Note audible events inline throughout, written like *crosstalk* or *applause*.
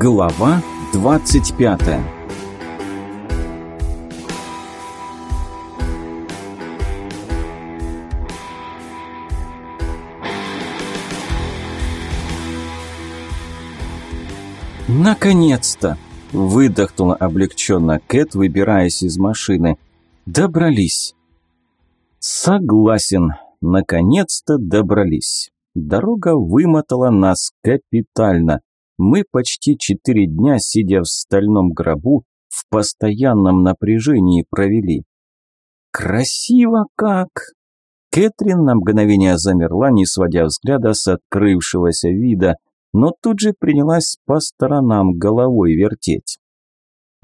Глава 25 «Наконец-то!» – выдохнула облегченно Кэт, выбираясь из машины. «Добрались!» «Согласен, наконец-то добрались!» Дорога вымотала нас капитально. Мы почти четыре дня, сидя в стальном гробу, в постоянном напряжении провели. «Красиво как!» Кэтрин на мгновение замерла, не сводя взгляда с открывшегося вида, но тут же принялась по сторонам головой вертеть.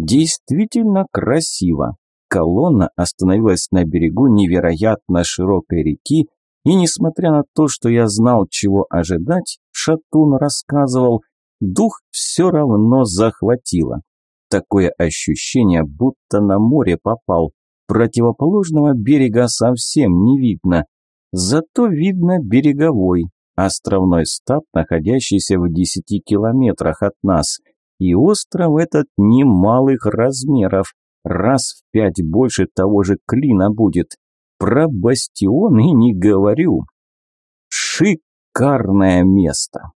Действительно красиво. Колонна остановилась на берегу невероятно широкой реки, и несмотря на то, что я знал, чего ожидать, Шатун рассказывал, дух все равно захватило. Такое ощущение, будто на море попал. Противоположного берега совсем не видно. Зато видно береговой, островной стаб, находящийся в десяти километрах от нас. И остров этот немалых размеров, раз в пять больше того же клина будет. Про бастион и не говорю. Шикарное место.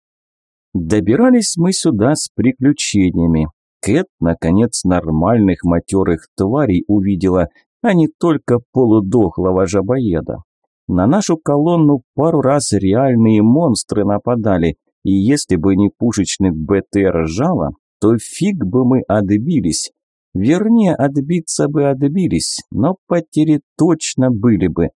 Добирались мы сюда с приключениями. Кэт, наконец, нормальных матерых тварей увидела, а не только полудохлого жабоеда. На нашу колонну пару раз реальные монстры нападали, и если бы не пушечный БТР жало, то фиг бы мы отбились. Вернее, отбиться бы отбились, но потери точно были бы.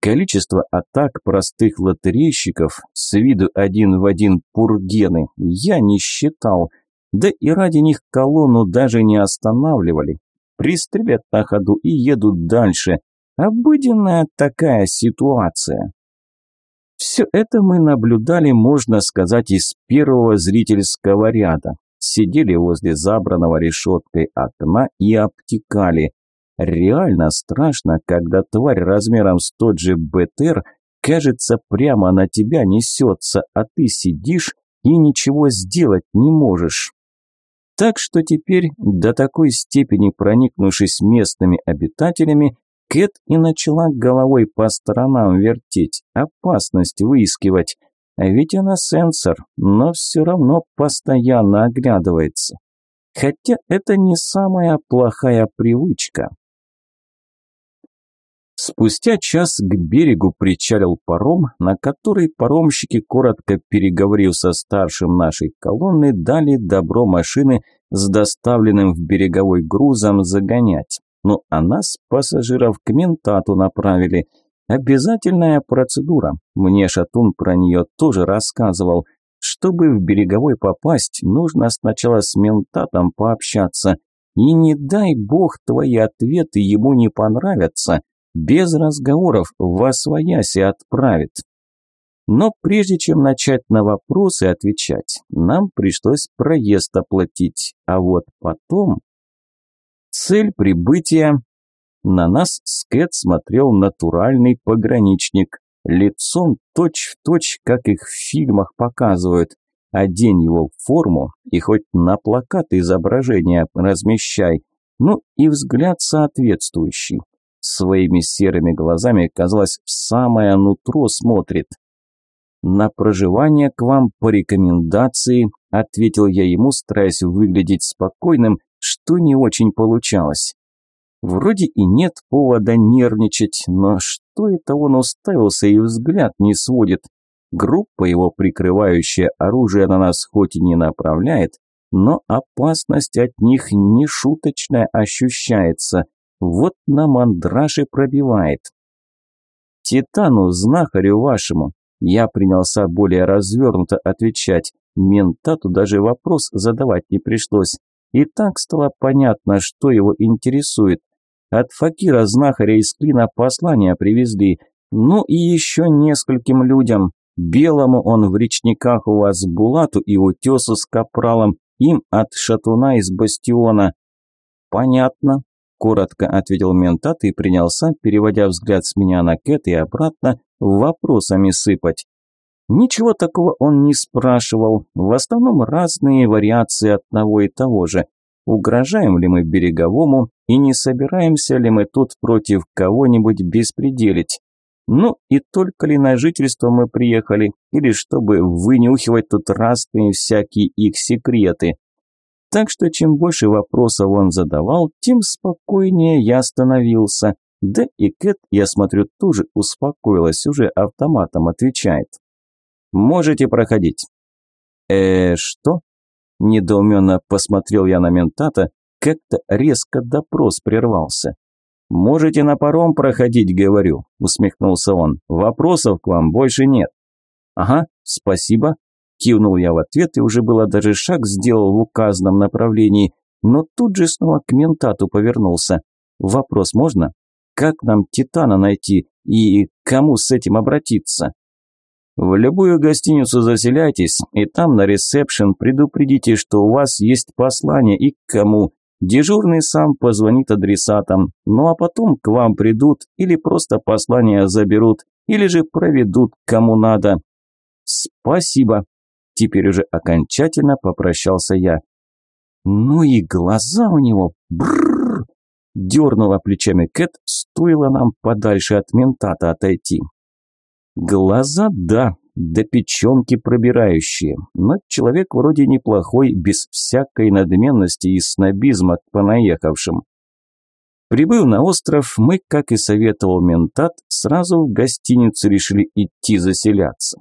Количество атак простых лотерейщиков с виду один в один пургены я не считал, да и ради них колонну даже не останавливали. Пристрелят на ходу и едут дальше. Обыденная такая ситуация. Все это мы наблюдали, можно сказать, из первого зрительского ряда сидели возле забранного решеткой окна и обтекали. Реально страшно, когда тварь размером с тот же БТР, кажется, прямо на тебя несется, а ты сидишь и ничего сделать не можешь. Так что теперь, до такой степени проникнувшись местными обитателями, Кэт и начала головой по сторонам вертеть, опасность выискивать. А ведь она сенсор, но все равно постоянно оглядывается. Хотя это не самая плохая привычка. Спустя час к берегу причалил паром, на который паромщики, коротко переговорив со старшим нашей колонны, дали добро машины с доставленным в береговой грузом загонять. Ну а нас, пассажиров, к ментату направили – Обязательная процедура. Мне Шатун про нее тоже рассказывал. Чтобы в береговой попасть, нужно сначала с ментатом пообщаться. И не дай бог твои ответы ему не понравятся. Без разговоров в освояси отправит. Но прежде чем начать на вопросы отвечать, нам пришлось проезд оплатить. А вот потом... Цель прибытия на нас Скэт смотрел натуральный пограничник, лицом точь-в-точь, точь, как их в фильмах показывают. Одень его в форму и хоть на плакат изображения размещай, ну и взгляд соответствующий. Своими серыми глазами, казалось, в самое нутро смотрит. «На проживание к вам по рекомендации», – ответил я ему, стараясь выглядеть спокойным, что не очень получалось. Вроде и нет повода нервничать, но что это он уставился и взгляд не сводит? Группа его, прикрывающая оружие, на нас хоть и не направляет, но опасность от них не шуточная ощущается. Вот на мандраже пробивает. «Титану, знахарю вашему!» Я принялся более развернуто отвечать. Ментату даже вопрос задавать не пришлось. И так стало понятно, что его интересует. От факира знахаря из клина послания привезли. Ну и еще нескольким людям. Белому он в речниках у вас Булату и Утесу с Капралом, им от Шатуна из Бастиона. Понятно, коротко ответил ментат и принялся, переводя взгляд с меня на Кэт и обратно, вопросами сыпать. Ничего такого он не спрашивал, в основном разные вариации одного и того же. Угрожаем ли мы береговому и не собираемся ли мы тут против кого-нибудь беспределить? Ну и только ли на жительство мы приехали, или чтобы вынюхивать тут разные всякие их секреты? Так что чем больше вопросов он задавал, тем спокойнее я становился. Да и Кэт, я смотрю, тоже успокоилась, уже автоматом отвечает. Можете проходить». «Э, что?» Недоуменно посмотрел я на ментата, как-то резко допрос прервался. «Можете на паром проходить, говорю», – усмехнулся он. «Вопросов к вам больше нет». «Ага, спасибо», – кивнул я в ответ и уже было даже шаг сделал в указанном направлении, но тут же снова к ментату повернулся. «Вопрос можно? Как нам Титана найти и кому с этим обратиться?» В любую гостиницу заселяйтесь, и там на ресепшн предупредите, что у вас есть послание и к кому. Дежурный сам позвонит адресатам, ну а потом к вам придут или просто послание заберут, или же проведут кому надо. Спасибо. Теперь уже окончательно попрощался я. Ну и глаза у него, бррр, дернула плечами Кэт, стоило нам подальше от ментата отойти. Глаза, да, до печенки пробирающие, но человек вроде неплохой, без всякой надменности и снобизма к понаехавшим. Прибыв на остров, мы, как и советовал ментат, сразу в гостиницу решили идти заселяться.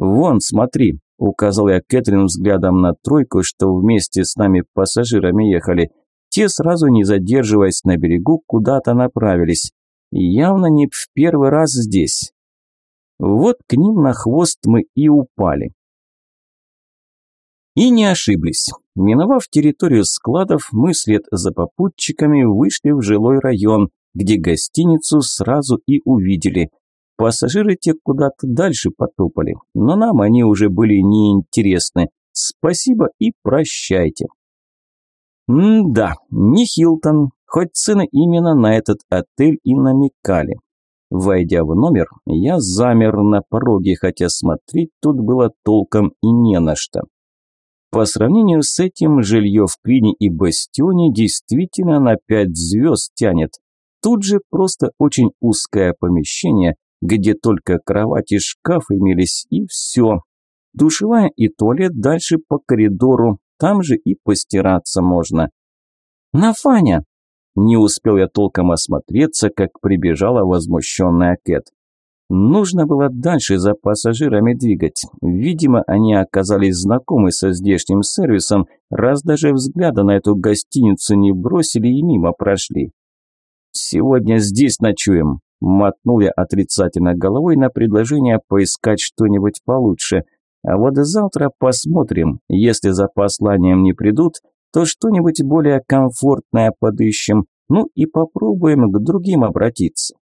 «Вон, смотри», – указал я Кэтрин взглядом на тройку, что вместе с нами пассажирами ехали. Те, сразу не задерживаясь на берегу, куда-то направились. Явно не в первый раз здесь. Вот к ним на хвост мы и упали. И не ошиблись. Миновав территорию складов, мы след за попутчиками вышли в жилой район, где гостиницу сразу и увидели. Пассажиры те куда-то дальше потопали, но нам они уже были неинтересны. Спасибо и прощайте. М-да, не Хилтон, хоть цены именно на этот отель и намекали. Войдя в номер, я замер на пороге, хотя смотреть тут было толком и не на что. По сравнению с этим, жилье в Клине и Бастионе действительно на пять звезд тянет. Тут же просто очень узкое помещение, где только кровать и шкаф имелись, и все. Душевая и туалет дальше по коридору, там же и постираться можно. «Нафаня!» Не успел я толком осмотреться, как прибежала возмущенная Кэт. Нужно было дальше за пассажирами двигать. Видимо, они оказались знакомы со здешним сервисом, раз даже взгляда на эту гостиницу не бросили и мимо прошли. «Сегодня здесь ночуем», – мотнул я отрицательно головой на предложение поискать что-нибудь получше. «А вот завтра посмотрим. Если за посланием не придут, то что-нибудь более комфортное подыщем, ну и попробуем к другим обратиться.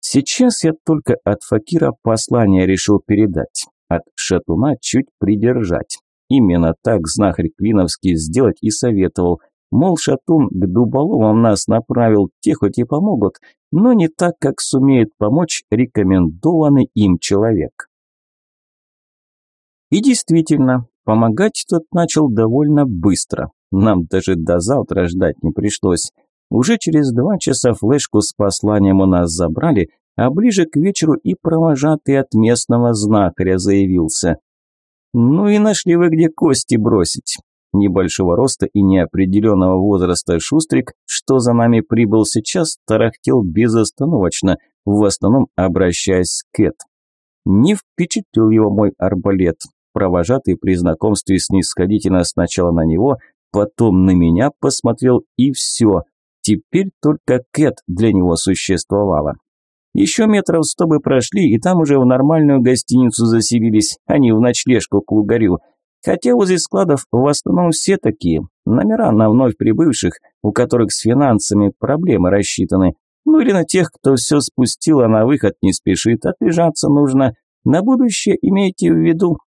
Сейчас я только от Факира послание решил передать, от Шатуна чуть придержать. Именно так знахарь Клиновский сделать и советовал. Мол, Шатун к дуболомам нас направил, те хоть и помогут, но не так, как сумеет помочь рекомендованный им человек. И действительно, Помогать тот начал довольно быстро. Нам даже до завтра ждать не пришлось. Уже через два часа флешку с посланием у нас забрали, а ближе к вечеру и провожатый от местного знахаря заявился. «Ну и нашли вы где кости бросить». Небольшого роста и неопределенного возраста Шустрик, что за нами прибыл сейчас, тарахтел безостановочно, в основном обращаясь к Кэт. Не впечатлил его мой арбалет, Провожатый при знакомстве снисходительно сначала на него, потом на меня посмотрел и все. Теперь только Кэт для него существовала. Еще метров сто бы прошли, и там уже в нормальную гостиницу заселились, а не в ночлежку к лугарю. Хотя возле складов в основном все такие. Номера на вновь прибывших, у которых с финансами проблемы рассчитаны. Ну или на тех, кто все спустил, а на выход не спешит, отлежаться нужно. На будущее имейте в виду,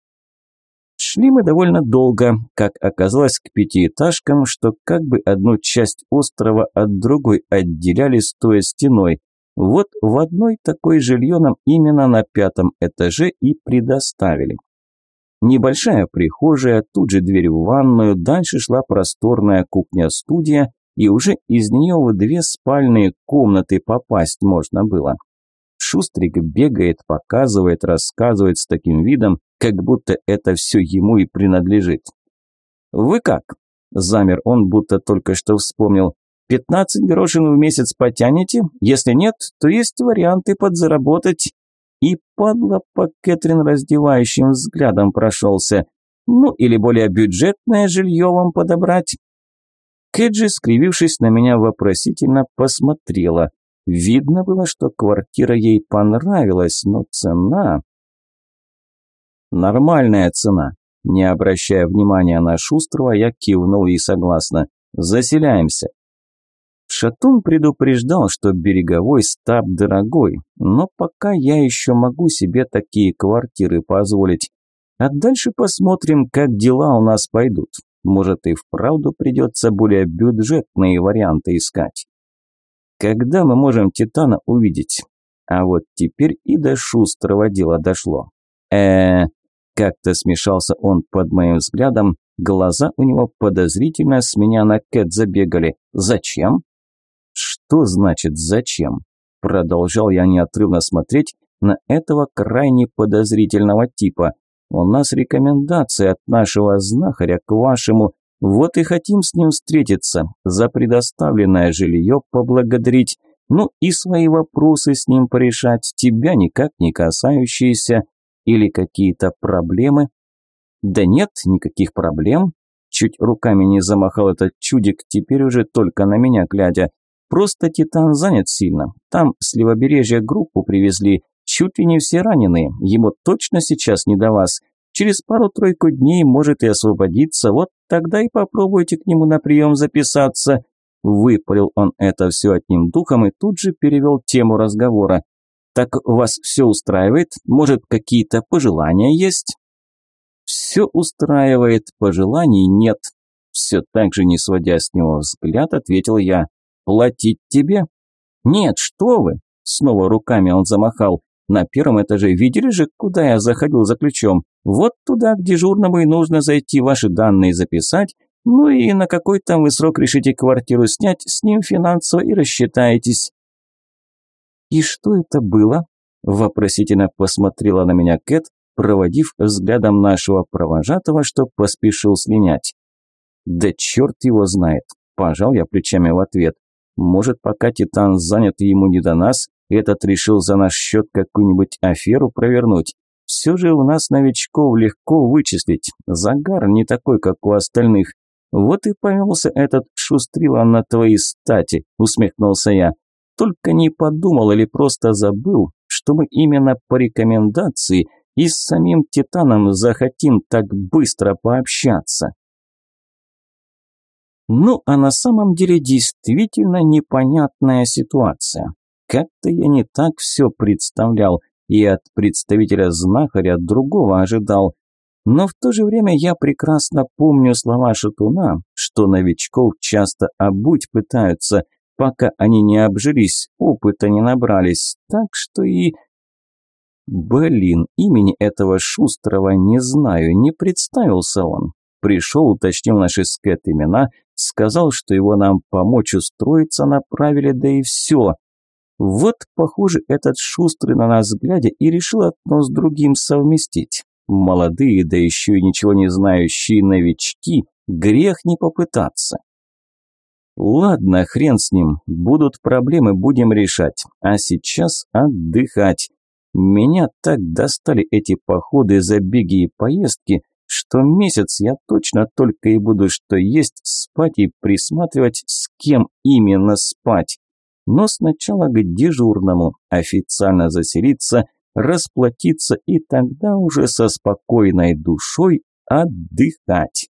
Шли мы довольно долго, как оказалось, к пятиэтажкам, что как бы одну часть острова от другой отделяли стоя стеной. Вот в одной такой жилье нам именно на пятом этаже и предоставили. Небольшая прихожая, тут же дверь в ванную, дальше шла просторная кухня-студия, и уже из нее в две спальные комнаты попасть можно было. Шустрик бегает, показывает, рассказывает с таким видом, как будто это все ему и принадлежит. «Вы как?» – замер он, будто только что вспомнил. «Пятнадцать грошин в месяц потянете? Если нет, то есть варианты подзаработать и падла по Кэтрин раздевающим взглядом прошелся. Ну, или более бюджетное жилье вам подобрать. Кэджи, скривившись на меня вопросительно, посмотрела. Видно было, что квартира ей понравилась, но цена... Нормальная цена. Не обращая внимания на Шустрого, я кивнул ей согласно. Заселяемся. Шатун предупреждал, что береговой стаб дорогой, но пока я еще могу себе такие квартиры позволить. А дальше посмотрим, как дела у нас пойдут. Может и вправду придется более бюджетные варианты искать. Когда мы можем Титана увидеть? А вот теперь и до шустрого дела дошло. э как-то смешался он под моим взглядом, глаза у него подозрительно с меня на Кэт забегали. Зачем? «Что значит зачем?» Продолжал я неотрывно смотреть на этого крайне подозрительного типа. «У нас рекомендация от нашего знахаря к вашему. Вот и хотим с ним встретиться, за предоставленное жилье поблагодарить, ну и свои вопросы с ним порешать, тебя никак не касающиеся, или какие-то проблемы?» «Да нет, никаких проблем», Чуть руками не замахал этот чудик, теперь уже только на меня глядя. Просто Титан занят сильно. Там с левобережья группу привезли. Чуть ли не все раненые. Ему точно сейчас не до вас. Через пару-тройку дней может и освободиться. Вот тогда и попробуйте к нему на прием записаться. Выпалил он это все одним духом и тут же перевел тему разговора. «Так вас все устраивает? Может, какие-то пожелания есть?» «Все устраивает, пожеланий нет», – все так же, не сводя с него взгляд, ответил я. «Платить тебе?» «Нет, что вы!» Снова руками он замахал. «На первом этаже видели же, куда я заходил за ключом? Вот туда, к дежурному и нужно зайти, ваши данные записать, ну и на какой там вы срок решите квартиру снять, с ним финансово и рассчитаетесь». «И что это было?» – вопросительно посмотрела на меня Кэт, проводив взглядом нашего провожатого, что поспешил слинять. «Да черт его знает!» – пожал я плечами в ответ. Может, пока Титан занят и ему не до нас, этот решил за наш счет какую-нибудь аферу провернуть. Все же у нас новичков легко вычислить. Загар не такой, как у остальных. Вот и повелся этот шустрила на твои стати, усмехнулся я. Только не подумал или просто забыл, что мы именно по рекомендации и с самим Титаном захотим так быстро пообщаться. Ну, а на самом деле действительно непонятная ситуация. Как-то я не так все представлял, и от представителя знахаря другого ожидал. Но в то же время я прекрасно помню слова Шатуна, что новичков часто обуть пытаются, пока они не обжились, опыта не набрались, так что и... Блин, имени этого Шустрого не знаю, не представился он. Пришел, уточнил наши скэт имена, сказал, что его нам помочь устроиться направили, да и все. Вот, похоже, этот шустрый на нас глядя и решил одно с другим совместить. Молодые, да еще и ничего не знающие новички, грех не попытаться. Ладно, хрен с ним, будут проблемы, будем решать, а сейчас отдыхать. Меня так достали эти походы, забеги и поездки, что месяц я точно только и буду что есть, спать и присматривать, с кем именно спать. Но сначала к дежурному, официально заселиться, расплатиться и тогда уже со спокойной душой отдыхать.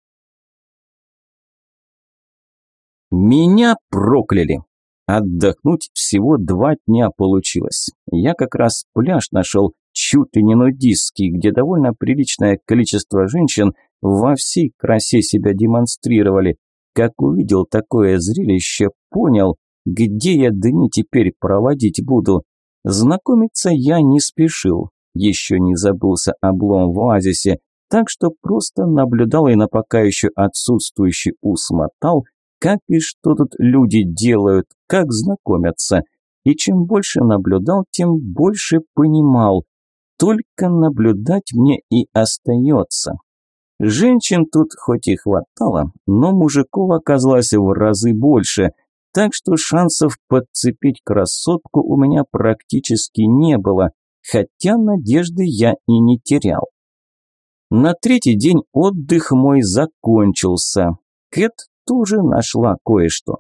Меня прокляли. Отдохнуть всего два дня получилось. Я как раз пляж нашел, чуть ли не нудистский, где довольно приличное количество женщин во всей красе себя демонстрировали. Как увидел такое зрелище, понял, Где я дни теперь проводить буду? Знакомиться я не спешил. Еще не забылся облом в оазисе, так что просто наблюдал и на пока еще отсутствующий ус как и что тут люди делают, как знакомятся. И чем больше наблюдал, тем больше понимал. Только наблюдать мне и остается. Женщин тут хоть и хватало, но мужиков оказалось в разы больше, так что шансов подцепить красотку у меня практически не было, хотя надежды я и не терял. На третий день отдых мой закончился. Кэт тоже нашла кое-что.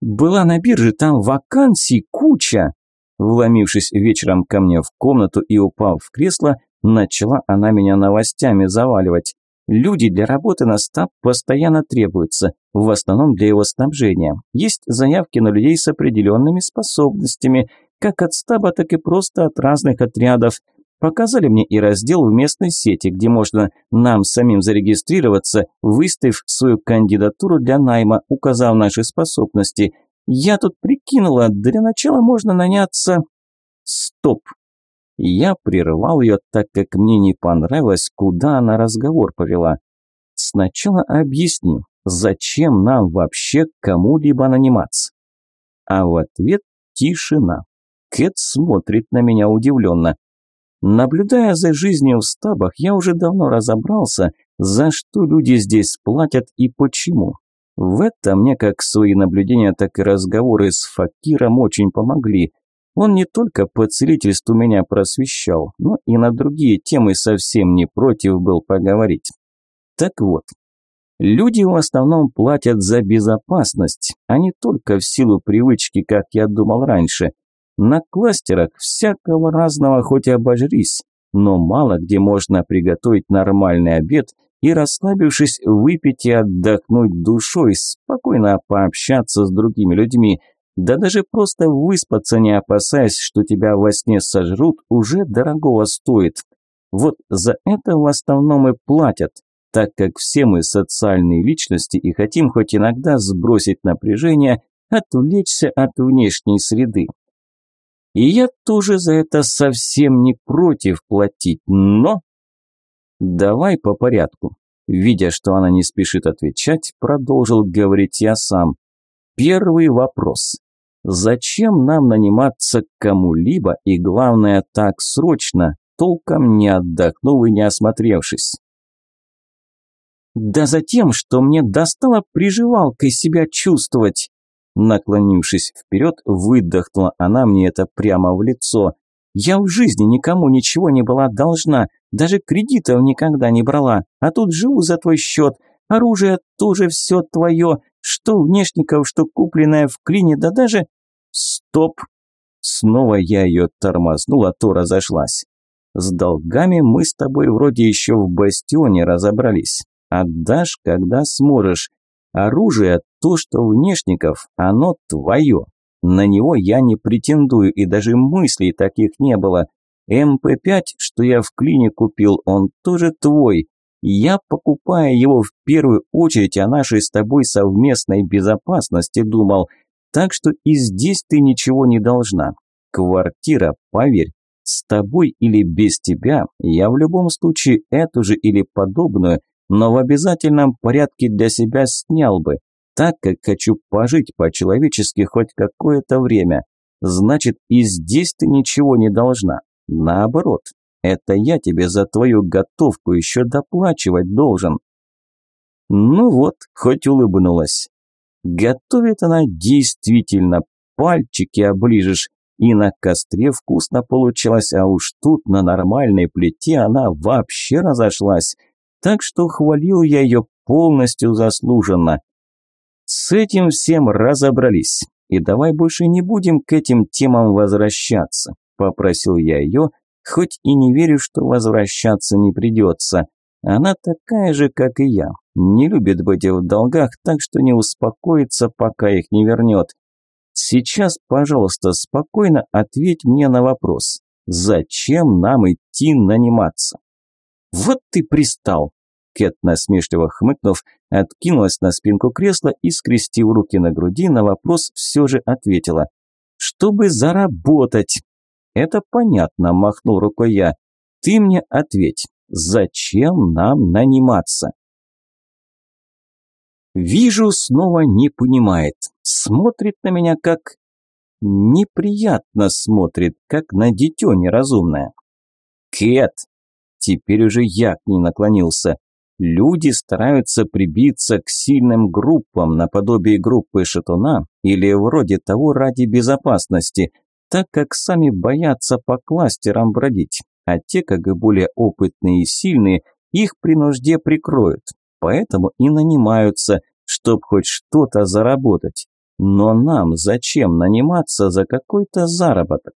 Была на бирже, там вакансий куча. Вломившись вечером ко мне в комнату и упав в кресло, начала она меня новостями заваливать. Люди для работы на стаб постоянно требуются, в основном для его снабжения. Есть заявки на людей с определенными способностями, как от стаба, так и просто от разных отрядов. Показали мне и раздел в местной сети, где можно нам самим зарегистрироваться, выставив свою кандидатуру для найма, указав наши способности. Я тут прикинула, для начала можно наняться... Стоп. Я прервал ее, так как мне не понравилось, куда она разговор повела. Сначала объясни, зачем нам вообще кому-либо наниматься? А в ответ тишина. Кэт смотрит на меня удивленно. Наблюдая за жизнью в стабах, я уже давно разобрался, за что люди здесь платят и почему. В этом мне как свои наблюдения, так и разговоры с Факиром очень помогли. Он не только по целительству меня просвещал, но и на другие темы совсем не против был поговорить. Так вот, люди в основном платят за безопасность, а не только в силу привычки, как я думал раньше – на кластерах всякого разного хоть и обожрись, но мало где можно приготовить нормальный обед и, расслабившись, выпить и отдохнуть душой, спокойно пообщаться с другими людьми, да даже просто выспаться, не опасаясь, что тебя во сне сожрут, уже дорогого стоит. Вот за это в основном и платят, так как все мы социальные личности и хотим хоть иногда сбросить напряжение, отвлечься от внешней среды. И я тоже за это совсем не против платить, но... Давай по порядку. Видя, что она не спешит отвечать, продолжил говорить я сам. Первый вопрос. Зачем нам наниматься кому-либо и, главное, так срочно, толком не отдохнув и не осмотревшись? Да за тем, что мне достало приживалкой себя чувствовать. Наклонившись вперед, выдохнула она мне это прямо в лицо. «Я в жизни никому ничего не была должна, даже кредитов никогда не брала, а тут живу за твой счет. Оружие тоже все твое, что внешников, что купленное в клине, да даже...» «Стоп!» Снова я ее тормознула, то разошлась. «С долгами мы с тобой вроде еще в бастионе разобрались. Отдашь, когда сможешь. Оружие, то, что внешников, оно твое. На него я не претендую, и даже мыслей таких не было. МП-5, что я в клине купил, он тоже твой. Я покупая его в первую очередь о нашей с тобой совместной безопасности думал, так что и здесь ты ничего не должна. Квартира, поверь, с тобой или без тебя, я в любом случае эту же или подобную но в обязательном порядке для себя снял бы, так как хочу пожить по-человечески хоть какое-то время. Значит, и здесь ты ничего не должна. Наоборот, это я тебе за твою готовку еще доплачивать должен. Ну вот, хоть улыбнулась. Готовит она действительно, пальчики оближешь, и на костре вкусно получилось, а уж тут на нормальной плите она вообще разошлась так что хвалил я ее полностью заслуженно. С этим всем разобрались, и давай больше не будем к этим темам возвращаться, попросил я ее, хоть и не верю, что возвращаться не придется. Она такая же, как и я, не любит быть в долгах, так что не успокоится, пока их не вернет. Сейчас, пожалуйста, спокойно ответь мне на вопрос. Зачем нам идти наниматься? «Вот ты пристал!» Кэт, насмешливо хмыкнув, откинулась на спинку кресла и, скрестив руки на груди, на вопрос все же ответила. «Чтобы заработать!» «Это понятно», – махнул рукой я. «Ты мне ответь, зачем нам наниматься?» Вижу, снова не понимает. Смотрит на меня как... Неприятно смотрит, как на дитё неразумное. «Кэт!» Теперь уже я к ней наклонился. Люди стараются прибиться к сильным группам, наподобие группы Шатуна или вроде того ради безопасности, так как сами боятся по кластерам бродить, а те, как и более опытные и сильные, их при нужде прикроют. Поэтому и нанимаются, чтобы хоть что-то заработать. Но нам зачем наниматься за какой-то заработок?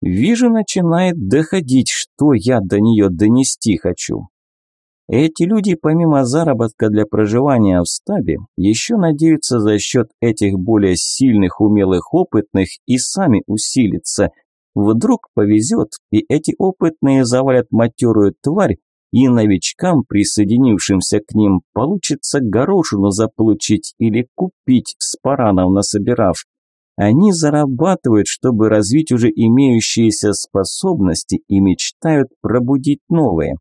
Вижу, начинает доходить, что я до нее донести хочу. Эти люди, помимо заработка для проживания в стабе, еще надеются за счет этих более сильных, умелых, опытных и сами усилиться. Вдруг повезет, и эти опытные завалят матерую тварь, и новичкам, присоединившимся к ним, получится горошину заполучить или купить с паранов насобирав. Они зарабатывают, чтобы развить уже имеющиеся способности и мечтают пробудить новые.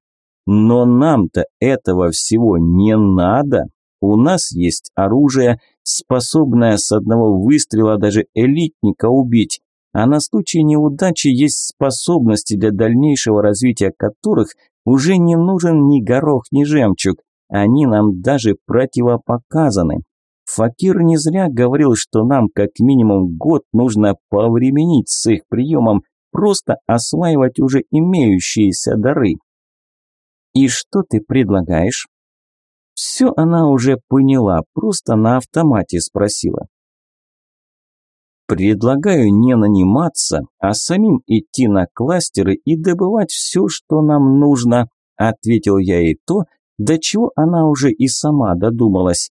Но нам-то этого всего не надо. У нас есть оружие, способное с одного выстрела даже элитника убить, а на случай неудачи есть способности для дальнейшего развития которых уже не нужен ни горох, ни жемчуг. Они нам даже противопоказаны. Факир не зря говорил, что нам как минимум год нужно повременить с их приемом, просто осваивать уже имеющиеся дары. «И что ты предлагаешь?» Все она уже поняла, просто на автомате спросила. «Предлагаю не наниматься, а самим идти на кластеры и добывать все, что нам нужно», ответил я ей то, до чего она уже и сама додумалась.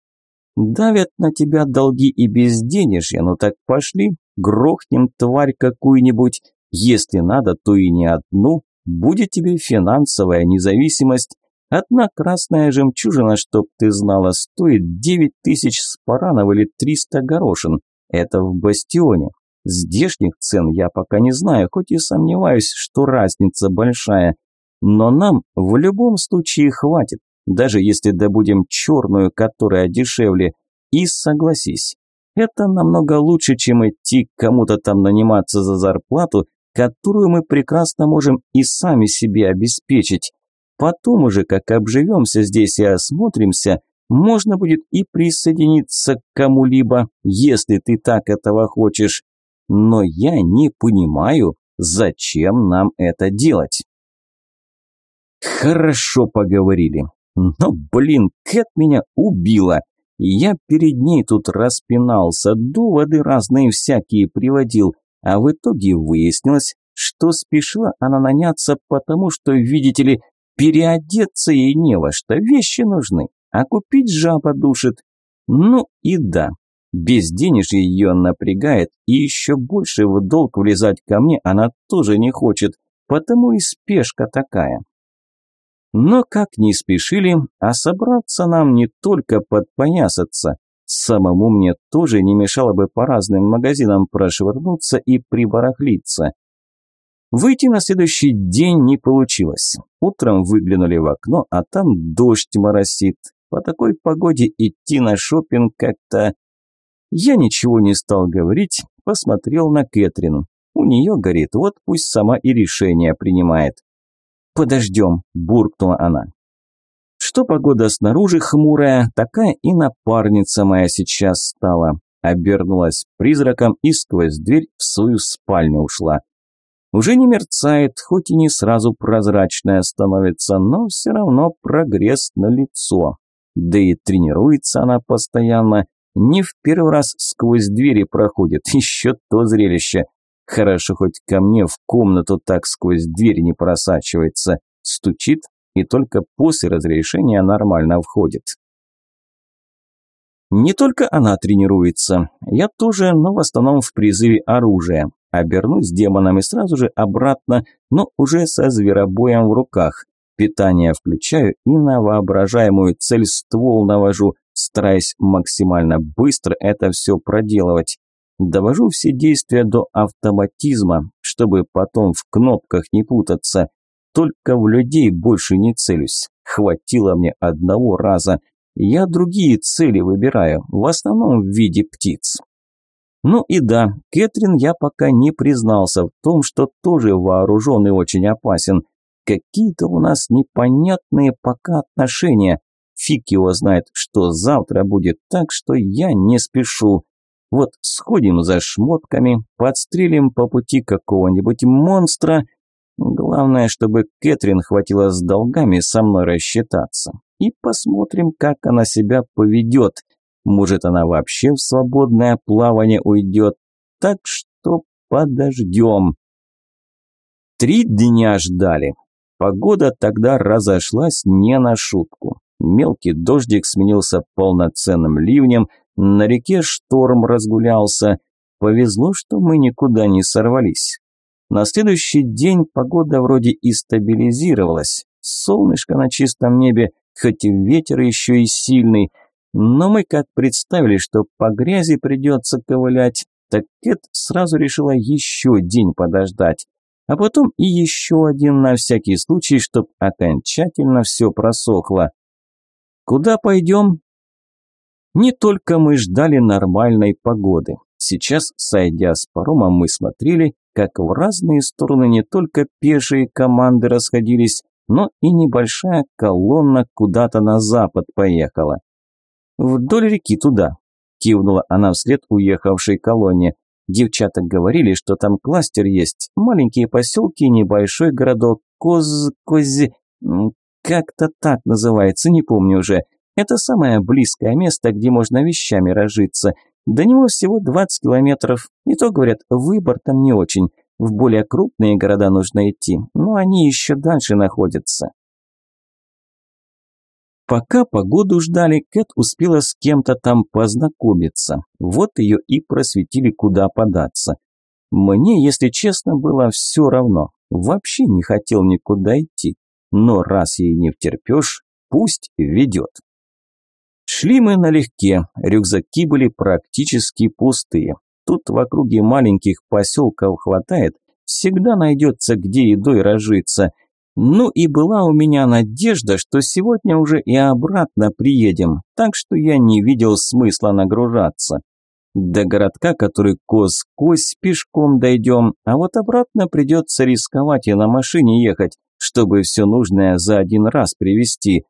Давят на тебя долги и безденежье, ну так пошли, грохнем тварь какую-нибудь, если надо, то и не одну, будет тебе финансовая независимость. Одна красная жемчужина, чтоб ты знала, стоит девять тысяч спаранов или триста горошин. Это в бастионе. Здешних цен я пока не знаю, хоть и сомневаюсь, что разница большая. Но нам в любом случае хватит даже если добудем черную, которая дешевле. И согласись, это намного лучше, чем идти кому-то там наниматься за зарплату, которую мы прекрасно можем и сами себе обеспечить. Потом уже, как обживемся здесь и осмотримся, можно будет и присоединиться к кому-либо, если ты так этого хочешь. Но я не понимаю, зачем нам это делать. Хорошо поговорили. Но, блин, Кэт меня убила. Я перед ней тут распинался, доводы разные всякие приводил, а в итоге выяснилось, что спешила она наняться, потому что, видите ли, переодеться ей не во что, вещи нужны, а купить жаба душит. Ну и да, безденежье ее напрягает, и еще больше в долг влезать ко мне она тоже не хочет, потому и спешка такая. Но как ни спешили, а собраться нам не только подпоясаться. Самому мне тоже не мешало бы по разным магазинам прошвырнуться и прибарахлиться. Выйти на следующий день не получилось. Утром выглянули в окно, а там дождь моросит. По такой погоде идти на шопинг как-то... Я ничего не стал говорить, посмотрел на Кэтрин. У нее горит, вот пусть сама и решение принимает. «Подождем», – буркнула она. Что погода снаружи хмурая, такая и напарница моя сейчас стала. Обернулась призраком и сквозь дверь в свою спальню ушла. Уже не мерцает, хоть и не сразу прозрачная становится, но все равно прогресс на лицо. Да и тренируется она постоянно, не в первый раз сквозь двери проходит, *laughs* еще то зрелище. Хорошо, хоть ко мне в комнату так сквозь дверь не просачивается. Стучит и только после разрешения нормально входит. Не только она тренируется. Я тоже, но в основном в призыве оружия. Обернусь демоном и сразу же обратно, но уже со зверобоем в руках. Питание включаю и на воображаемую цель ствол навожу, стараясь максимально быстро это все проделывать. Довожу все действия до автоматизма, чтобы потом в кнопках не путаться. Только в людей больше не целюсь. Хватило мне одного раза. Я другие цели выбираю, в основном в виде птиц. Ну и да, Кэтрин я пока не признался в том, что тоже вооружен и очень опасен. Какие-то у нас непонятные пока отношения. Фиг его знает, что завтра будет, так что я не спешу. Вот сходим за шмотками, подстрелим по пути какого-нибудь монстра. Главное, чтобы Кэтрин хватило с долгами со мной рассчитаться. И посмотрим, как она себя поведет. Может, она вообще в свободное плавание уйдет. Так что подождем. Три дня ждали. Погода тогда разошлась не на шутку. Мелкий дождик сменился полноценным ливнем, на реке шторм разгулялся. Повезло, что мы никуда не сорвались. На следующий день погода вроде и стабилизировалась. Солнышко на чистом небе, хоть и ветер еще и сильный. Но мы как представили, что по грязи придется ковылять, так Кэт сразу решила еще день подождать а потом и еще один на всякий случай, чтоб окончательно все просохло. Куда пойдем? Не только мы ждали нормальной погоды. Сейчас, сойдя с парома, мы смотрели, как в разные стороны не только пешие команды расходились, но и небольшая колонна куда-то на запад поехала. «Вдоль реки туда», – кивнула она вслед уехавшей колонне. Девчата говорили, что там кластер есть, маленькие поселки и небольшой городок Коз... Кози... Как-то так называется, не помню уже. Это самое близкое место, где можно вещами разжиться. До него всего 20 километров. И то, говорят, выбор там не очень. В более крупные города нужно идти, но они еще дальше находятся. Пока погоду ждали, Кэт успела с кем-то там познакомиться. Вот ее и просветили, куда податься. Мне, если честно, было все равно. Вообще не хотел никуда идти. Но раз ей не втерпешь, пусть ведет. Шли мы налегке, рюкзаки были практически пустые. Тут в округе маленьких поселков хватает, всегда найдется где едой разжиться – ну и была у меня надежда, что сегодня уже и обратно приедем, так что я не видел смысла нагружаться. До городка, который кос-кось, пешком дойдем, а вот обратно придется рисковать и на машине ехать, чтобы все нужное за один раз привезти.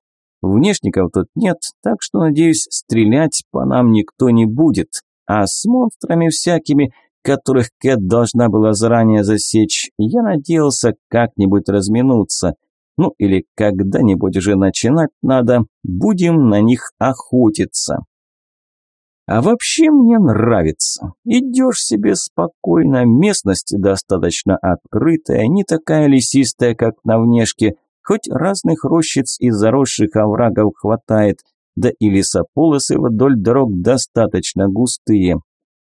Внешников тут нет, так что, надеюсь, стрелять по нам никто не будет. А с монстрами всякими – которых Кэт должна была заранее засечь, я надеялся как-нибудь разминуться. Ну или когда-нибудь уже начинать надо, будем на них охотиться. А вообще мне нравится. Идешь себе спокойно, местность достаточно открытая, не такая лесистая, как на внешке, хоть разных рощиц и заросших оврагов хватает, да и лесополосы вдоль дорог достаточно густые.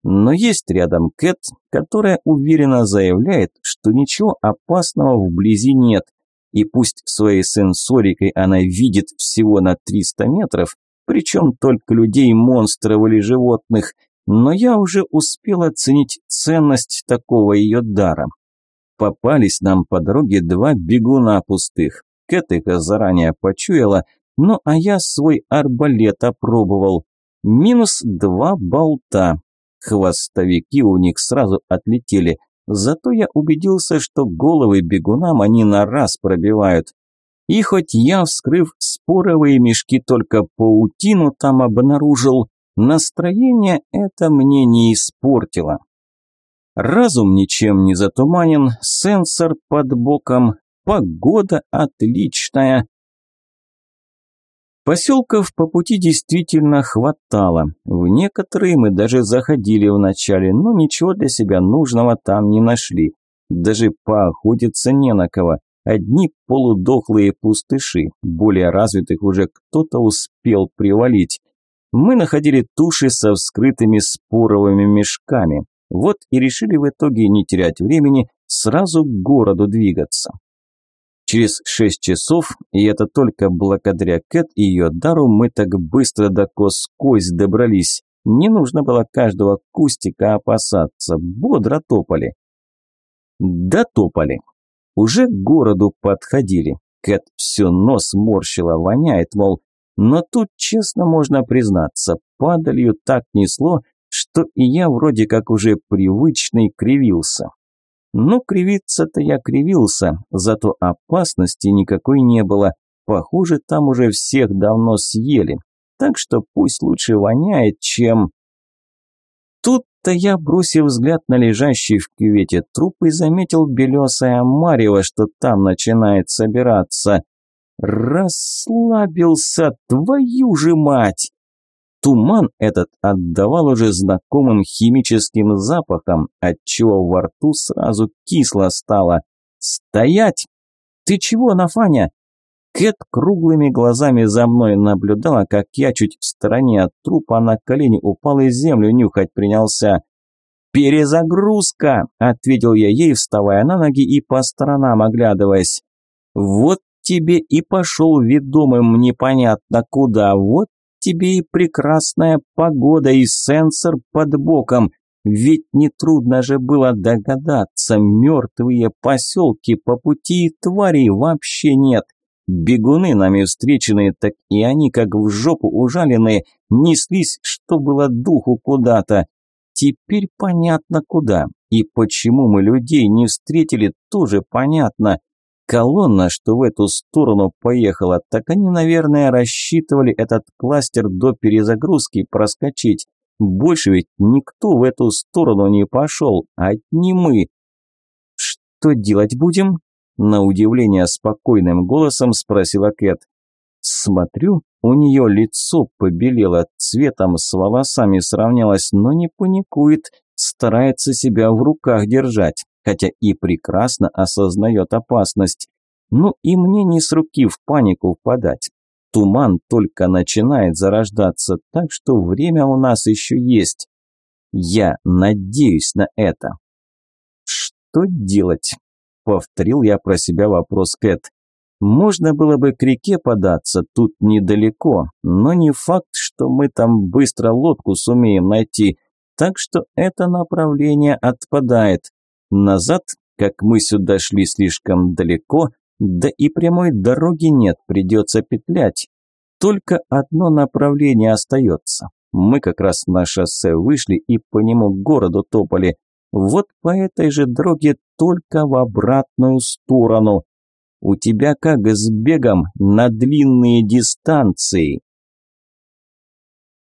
Но есть рядом Кэт, которая уверенно заявляет, что ничего опасного вблизи нет. И пусть своей сенсорикой она видит всего на 300 метров, причем только людей, монстров или животных, но я уже успел оценить ценность такого ее дара. Попались нам по дороге два бегуна пустых. Кэт их заранее почуяла, ну а я свой арбалет опробовал. Минус два болта, Хвостовики у них сразу отлетели, зато я убедился, что головы бегунам они на раз пробивают. И хоть я, вскрыв споровые мешки, только паутину там обнаружил, настроение это мне не испортило. Разум ничем не затуманен, сенсор под боком, погода отличная, Поселков по пути действительно хватало. В некоторые мы даже заходили вначале, но ничего для себя нужного там не нашли. Даже поохотиться не на кого. Одни полудохлые пустыши, более развитых уже кто-то успел привалить. Мы находили туши со вскрытыми споровыми мешками. Вот и решили в итоге не терять времени, сразу к городу двигаться. Через шесть часов, и это только благодаря Кэт и ее дару, мы так быстро до Коскойс добрались. Не нужно было каждого кустика опасаться, бодро топали. Дотопали. Уже к городу подходили. Кэт все нос морщила, воняет, мол. Но тут, честно можно признаться, падалью так несло, что и я вроде как уже привычный кривился. Ну, кривиться-то я кривился, зато опасности никакой не было. Похоже, там уже всех давно съели. Так что пусть лучше воняет, чем... Тут-то я, бросив взгляд на лежащий в кювете труп, и заметил белесое марево, что там начинает собираться. Расслабился, твою же мать! Туман этот отдавал уже знакомым химическим запахом, отчего во рту сразу кисло стало. «Стоять! Ты чего, Нафаня?» Кэт круглыми глазами за мной наблюдала, как я чуть в стороне от трупа на колени упал и землю нюхать принялся. «Перезагрузка!» – ответил я ей, вставая на ноги и по сторонам оглядываясь. «Вот тебе и пошел ведомым непонятно куда, вот тебе и прекрасная погода, и сенсор под боком. Ведь нетрудно же было догадаться, мертвые поселки по пути и тварей вообще нет. Бегуны нами встреченные, так и они, как в жопу ужаленные, неслись, что было духу куда-то. Теперь понятно куда. И почему мы людей не встретили, тоже понятно. Колонна, что в эту сторону поехала, так они, наверное, рассчитывали этот кластер до перезагрузки проскочить. Больше ведь никто в эту сторону не пошел, одни мы. Что делать будем? На удивление спокойным голосом спросила Кэт. Смотрю, у нее лицо побелело, цветом с волосами сравнялось, но не паникует, старается себя в руках держать хотя и прекрасно осознает опасность. Ну и мне не с руки в панику впадать. Туман только начинает зарождаться, так что время у нас еще есть. Я надеюсь на это. Что делать? Повторил я про себя вопрос Кэт. Можно было бы к реке податься, тут недалеко, но не факт, что мы там быстро лодку сумеем найти, так что это направление отпадает. Назад, как мы сюда шли слишком далеко, да и прямой дороги нет, придется петлять. Только одно направление остается. Мы как раз на шоссе вышли и по нему к городу топали. Вот по этой же дороге только в обратную сторону. У тебя как с бегом на длинные дистанции?